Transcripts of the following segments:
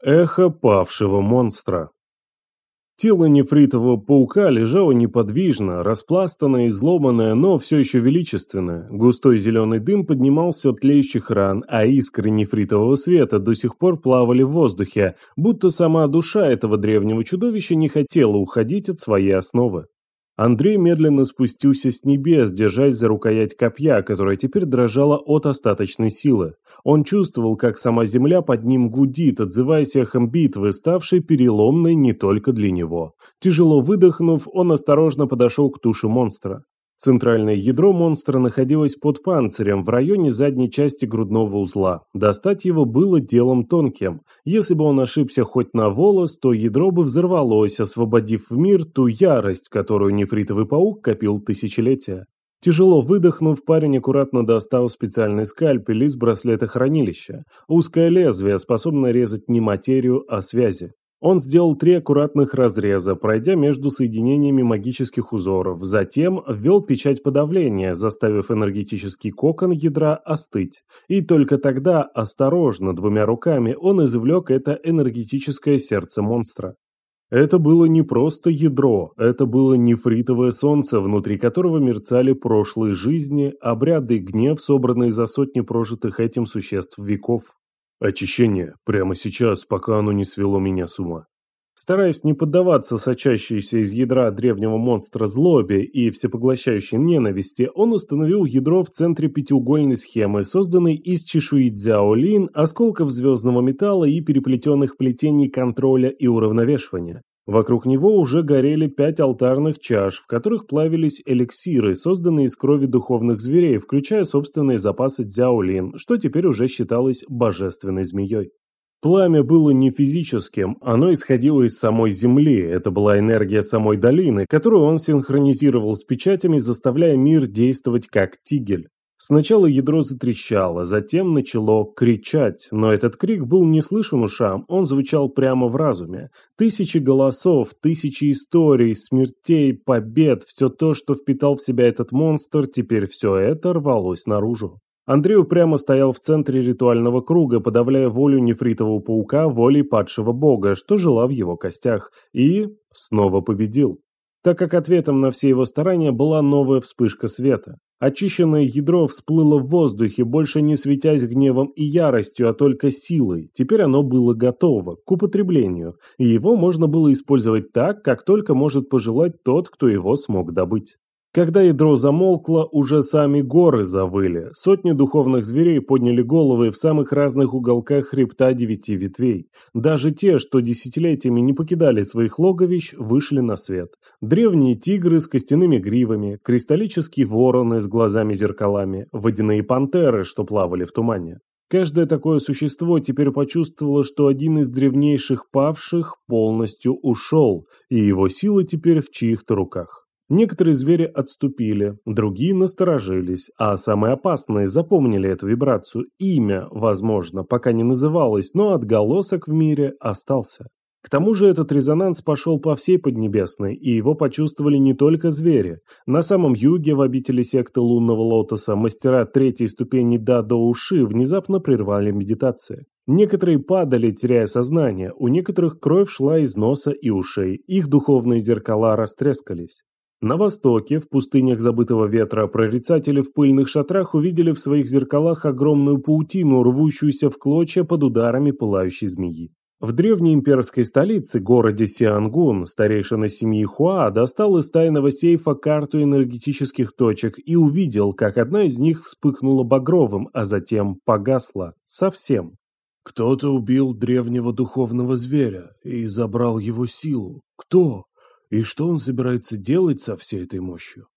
Эхо павшего монстра. Тело нефритового паука лежало неподвижно, распластанное изломанное, но все еще величественное. Густой зеленый дым поднимался от тлеющих ран, а искры нефритового света до сих пор плавали в воздухе, будто сама душа этого древнего чудовища не хотела уходить от своей основы. Андрей медленно спустился с небес, держась за рукоять копья, которая теперь дрожала от остаточной силы. Он чувствовал, как сама земля под ним гудит, отзываясь эхом битвы, ставшей переломной не только для него. Тяжело выдохнув, он осторожно подошел к туше монстра. Центральное ядро монстра находилось под панцирем в районе задней части грудного узла. Достать его было делом тонким. Если бы он ошибся хоть на волос, то ядро бы взорвалось, освободив в мир ту ярость, которую нефритовый паук копил тысячелетия. Тяжело выдохнув, парень аккуратно достал специальный скальпель из браслета хранилища. Узкое лезвие, способное резать не материю, а связи. Он сделал три аккуратных разреза, пройдя между соединениями магических узоров, затем ввел печать подавления, заставив энергетический кокон ядра остыть. И только тогда, осторожно, двумя руками, он извлек это энергетическое сердце монстра. Это было не просто ядро, это было нефритовое солнце, внутри которого мерцали прошлые жизни, обряды и гнев, собранные за сотни прожитых этим существ веков. Очищение прямо сейчас, пока оно не свело меня с ума. Стараясь не поддаваться сочащейся из ядра древнего монстра злобе и всепоглощающей ненависти, он установил ядро в центре пятиугольной схемы, созданной из чешуи дзяолин, осколков звездного металла и переплетенных плетений контроля и уравновешивания. Вокруг него уже горели пять алтарных чаш, в которых плавились эликсиры, созданные из крови духовных зверей, включая собственные запасы дзяолин, что теперь уже считалось божественной змеей. Пламя было не физическим, оно исходило из самой земли, это была энергия самой долины, которую он синхронизировал с печатями, заставляя мир действовать как тигель. Сначала ядро затрещало, затем начало кричать, но этот крик был не слышен ушам, он звучал прямо в разуме. Тысячи голосов, тысячи историй, смертей, побед, все то, что впитал в себя этот монстр, теперь все это рвалось наружу. Андрей упрямо стоял в центре ритуального круга, подавляя волю нефритового паука волей падшего бога, что жила в его костях, и снова победил так как ответом на все его старания была новая вспышка света. Очищенное ядро всплыло в воздухе, больше не светясь гневом и яростью, а только силой. Теперь оно было готово к употреблению, и его можно было использовать так, как только может пожелать тот, кто его смог добыть. Когда ядро замолкло, уже сами горы завыли. Сотни духовных зверей подняли головы в самых разных уголках хребта девяти ветвей. Даже те, что десятилетиями не покидали своих логовищ, вышли на свет. Древние тигры с костяными гривами, кристаллические вороны с глазами-зеркалами, водяные пантеры, что плавали в тумане. Каждое такое существо теперь почувствовало, что один из древнейших павших полностью ушел, и его сила теперь в чьих-то руках. Некоторые звери отступили, другие насторожились, а самые опасные запомнили эту вибрацию. Имя, возможно, пока не называлось, но отголосок в мире остался. К тому же этот резонанс пошел по всей Поднебесной, и его почувствовали не только звери. На самом юге, в обители секты лунного лотоса, мастера третьей ступени да до уши внезапно прервали медитации. Некоторые падали, теряя сознание, у некоторых кровь шла из носа и ушей, их духовные зеркала растрескались. На востоке, в пустынях забытого ветра, прорицатели в пыльных шатрах увидели в своих зеркалах огромную паутину, рвущуюся в клочья под ударами пылающей змеи. В древней имперской столице, городе Сиангун, старейшина семьи Хуа достал из тайного сейфа карту энергетических точек и увидел, как одна из них вспыхнула багровым, а затем погасла. Совсем. Кто-то убил древнего духовного зверя и забрал его силу. Кто? И что он собирается делать со всей этой мощью?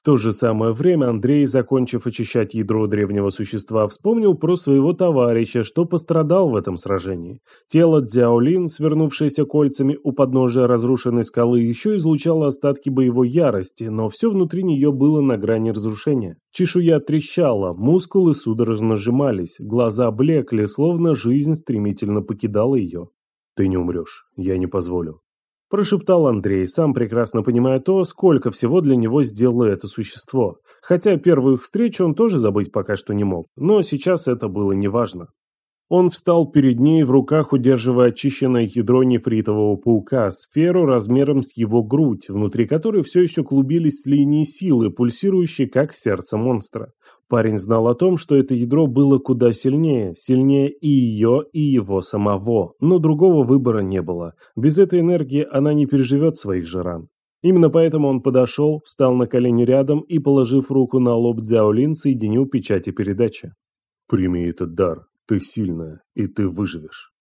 В то же самое время Андрей, закончив очищать ядро древнего существа, вспомнил про своего товарища, что пострадал в этом сражении. Тело Дзяолин, свернувшееся кольцами у подножия разрушенной скалы, еще излучало остатки боевой ярости, но все внутри нее было на грани разрушения. Чешуя трещала, мускулы судорожно сжимались, глаза блекли, словно жизнь стремительно покидала ее. «Ты не умрешь, я не позволю», – прошептал Андрей, сам прекрасно понимая то, сколько всего для него сделало это существо. Хотя первую встречу он тоже забыть пока что не мог, но сейчас это было неважно. Он встал перед ней, в руках удерживая очищенное ядро нефритового паука, сферу размером с его грудь, внутри которой все еще клубились линии силы, пульсирующие как сердце монстра. Парень знал о том, что это ядро было куда сильнее, сильнее и ее, и его самого, но другого выбора не было. Без этой энергии она не переживет своих же ран. Именно поэтому он подошел, встал на колени рядом и, положив руку на лоб Дзяолин, соединил печати передачи. «Прими этот дар», ты сильная, и ты выживешь.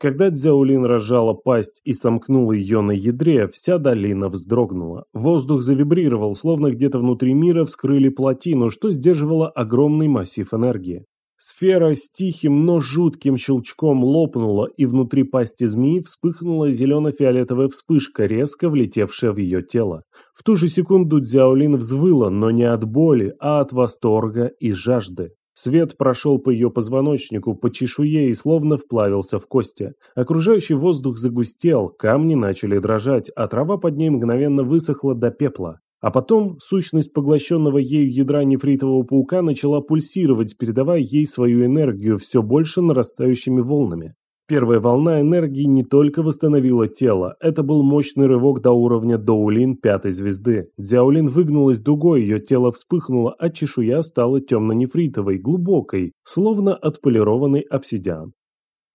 Когда Дзяолин разжала пасть и сомкнула ее на ядре, вся долина вздрогнула. Воздух завибрировал, словно где-то внутри мира вскрыли плотину, что сдерживало огромный массив энергии. Сфера с тихим, но жутким щелчком лопнула, и внутри пасти змеи вспыхнула зелено-фиолетовая вспышка, резко влетевшая в ее тело. В ту же секунду Дзяолин взвыла, но не от боли, а от восторга и жажды. Свет прошел по ее позвоночнику, по чешуе и словно вплавился в кости. Окружающий воздух загустел, камни начали дрожать, а трава под ней мгновенно высохла до пепла. А потом сущность поглощенного ею ядра нефритового паука начала пульсировать, передавая ей свою энергию все больше нарастающими волнами. Первая волна энергии не только восстановила тело, это был мощный рывок до уровня Доулин пятой звезды. Дзяолин выгнулась дугой, ее тело вспыхнуло, а чешуя стала темно-нефритовой, глубокой, словно отполированный обсидиан.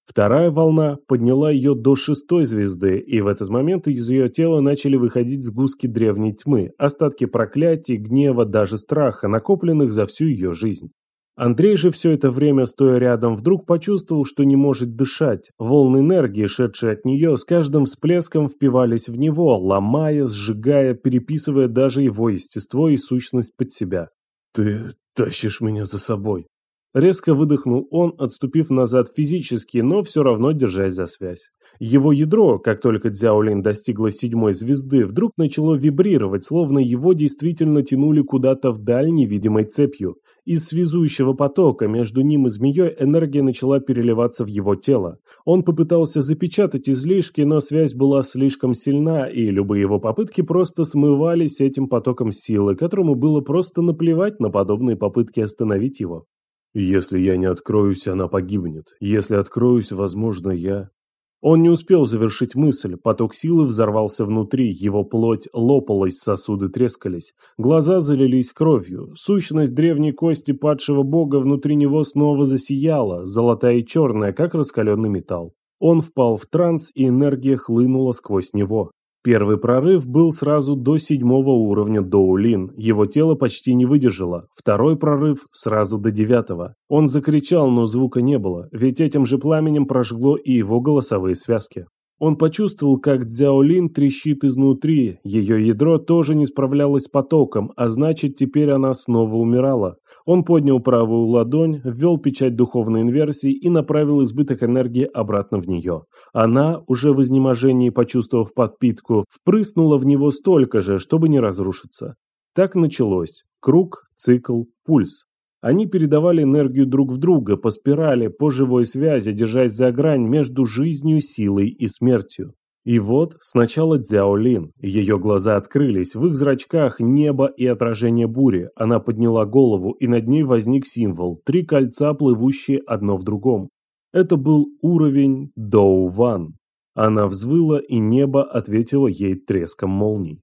Вторая волна подняла ее до шестой звезды, и в этот момент из ее тела начали выходить сгустки древней тьмы, остатки проклятий, гнева, даже страха, накопленных за всю ее жизнь. Андрей же все это время, стоя рядом, вдруг почувствовал, что не может дышать. Волны энергии, шедшие от нее, с каждым всплеском впивались в него, ломая, сжигая, переписывая даже его естество и сущность под себя. «Ты тащишь меня за собой», Резко выдохнул он, отступив назад физически, но все равно держась за связь. Его ядро, как только Дзяолин достигла седьмой звезды, вдруг начало вибрировать, словно его действительно тянули куда-то вдаль невидимой цепью. Из связующего потока между ним и змеей энергия начала переливаться в его тело. Он попытался запечатать излишки, но связь была слишком сильна, и любые его попытки просто смывались этим потоком силы, которому было просто наплевать на подобные попытки остановить его. Если я не откроюсь, она погибнет. Если откроюсь, возможно, я... Он не успел завершить мысль, поток силы взорвался внутри, его плоть лопалась, сосуды трескались, глаза залились кровью, сущность древней кости падшего бога внутри него снова засияла, золотая и черная, как раскаленный металл. Он впал в транс, и энергия хлынула сквозь него. Первый прорыв был сразу до седьмого уровня Доулин, его тело почти не выдержало. Второй прорыв сразу до девятого. Он закричал, но звука не было, ведь этим же пламенем прожгло и его голосовые связки. Он почувствовал, как Дзяолин трещит изнутри, ее ядро тоже не справлялось с потоком, а значит, теперь она снова умирала. Он поднял правую ладонь, ввел печать духовной инверсии и направил избыток энергии обратно в нее. Она, уже в изнеможении почувствовав подпитку, впрыснула в него столько же, чтобы не разрушиться. Так началось. Круг, цикл, пульс. Они передавали энергию друг в друга по спирали, по живой связи, держась за грань между жизнью, силой и смертью. И вот сначала Дзяо Лин. Ее глаза открылись, в их зрачках небо и отражение бури. Она подняла голову, и над ней возник символ – три кольца, плывущие одно в другом. Это был уровень Доу Ван. Она взвыла, и небо ответило ей треском молний.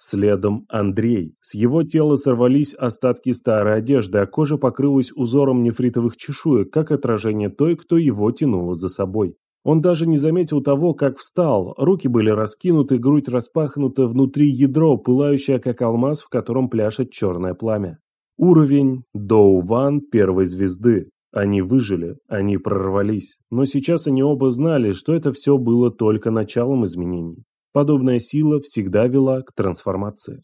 Следом Андрей. С его тела сорвались остатки старой одежды, а кожа покрылась узором нефритовых чешуек, как отражение той, кто его тянула за собой. Он даже не заметил того, как встал. Руки были раскинуты, грудь распахнута, внутри ядро, пылающее как алмаз, в котором пляшет черное пламя. Уровень Доу-Ван первой звезды. Они выжили, они прорвались. Но сейчас они оба знали, что это все было только началом изменений. Подобная сила всегда вела к трансформации.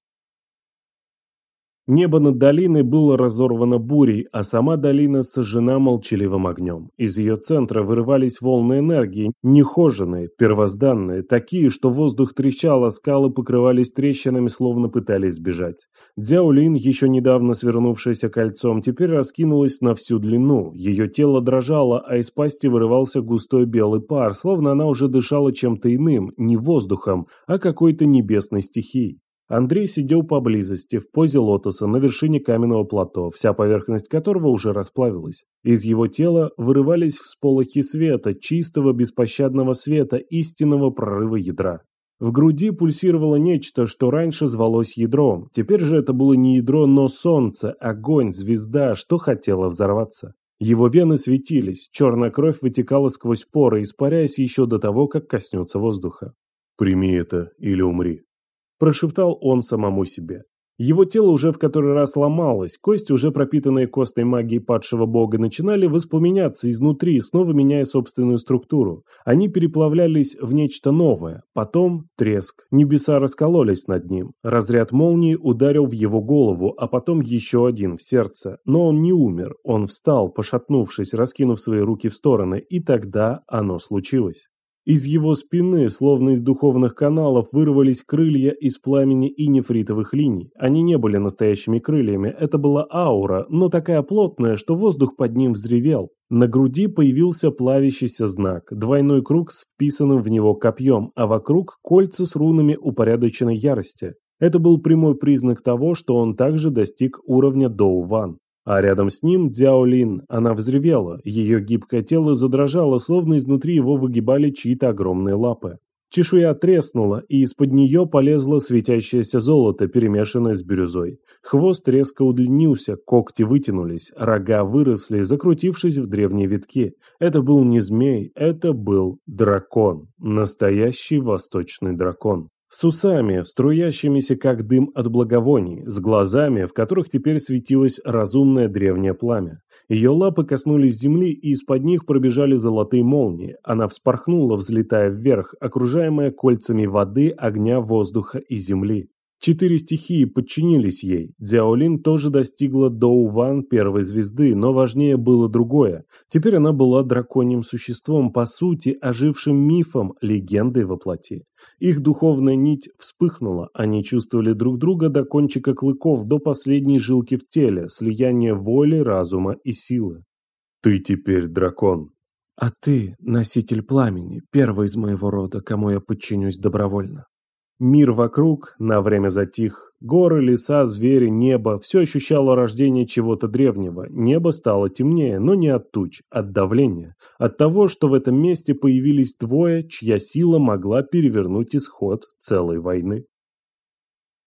Небо над долиной было разорвано бурей, а сама долина сожжена молчаливым огнем. Из ее центра вырывались волны энергии, нехоженные, первозданные, такие, что воздух трещал, а скалы покрывались трещинами, словно пытались сбежать. Дзяолин, еще недавно свернувшаяся кольцом, теперь раскинулась на всю длину. Ее тело дрожало, а из пасти вырывался густой белый пар, словно она уже дышала чем-то иным, не воздухом, а какой-то небесной стихией. Андрей сидел поблизости, в позе лотоса, на вершине каменного плато, вся поверхность которого уже расплавилась. Из его тела вырывались всполохи света, чистого беспощадного света, истинного прорыва ядра. В груди пульсировало нечто, что раньше звалось ядром. Теперь же это было не ядро, но солнце, огонь, звезда, что хотело взорваться. Его вены светились, черная кровь вытекала сквозь поры, испаряясь еще до того, как коснется воздуха. «Прими это или умри», – прошептал он самому себе. Его тело уже в который раз ломалось, кости, уже пропитанные костной магией падшего бога, начинали воспламеняться изнутри, снова меняя собственную структуру. Они переплавлялись в нечто новое. Потом треск. Небеса раскололись над ним. Разряд молнии ударил в его голову, а потом еще один в сердце. Но он не умер. Он встал, пошатнувшись, раскинув свои руки в стороны, и тогда оно случилось. Из его спины, словно из духовных каналов, вырвались крылья из пламени и нефритовых линий. Они не были настоящими крыльями, это была аура, но такая плотная, что воздух под ним взревел. На груди появился плавящийся знак, двойной круг с вписанным в него копьем, а вокруг кольца с рунами упорядоченной ярости. Это был прямой признак того, что он также достиг уровня Доу Ван. А рядом с ним Дзяолин. Она взревела, ее гибкое тело задрожало, словно изнутри его выгибали чьи-то огромные лапы. Чешуя треснула, и из-под нее полезло светящееся золото, перемешанное с бирюзой. Хвост резко удлинился, когти вытянулись, рога выросли, закрутившись в древние витки. Это был не змей, это был дракон. Настоящий восточный дракон. С усами, струящимися как дым от благовоний, с глазами, в которых теперь светилось разумное древнее пламя. Ее лапы коснулись земли, и из-под них пробежали золотые молнии. Она вспорхнула, взлетая вверх, окружаемая кольцами воды, огня, воздуха и земли. Четыре стихии подчинились ей. Дзяолин тоже достигла Доу-Ван первой звезды, но важнее было другое. Теперь она была драконьим существом, по сути, ожившим мифом, легендой во плоти. Их духовная нить вспыхнула, они чувствовали друг друга до кончика клыков, до последней жилки в теле, слияние воли, разума и силы. «Ты теперь дракон», а ты, носитель пламени, первый из моего рода, кому я подчинюсь добровольно. Мир вокруг на время затих. Горы, леса, звери, небо – все ощущало рождение чего-то древнего. Небо стало темнее, но не от туч, от давления. От того, что в этом месте появились двое, чья сила могла перевернуть исход целой войны.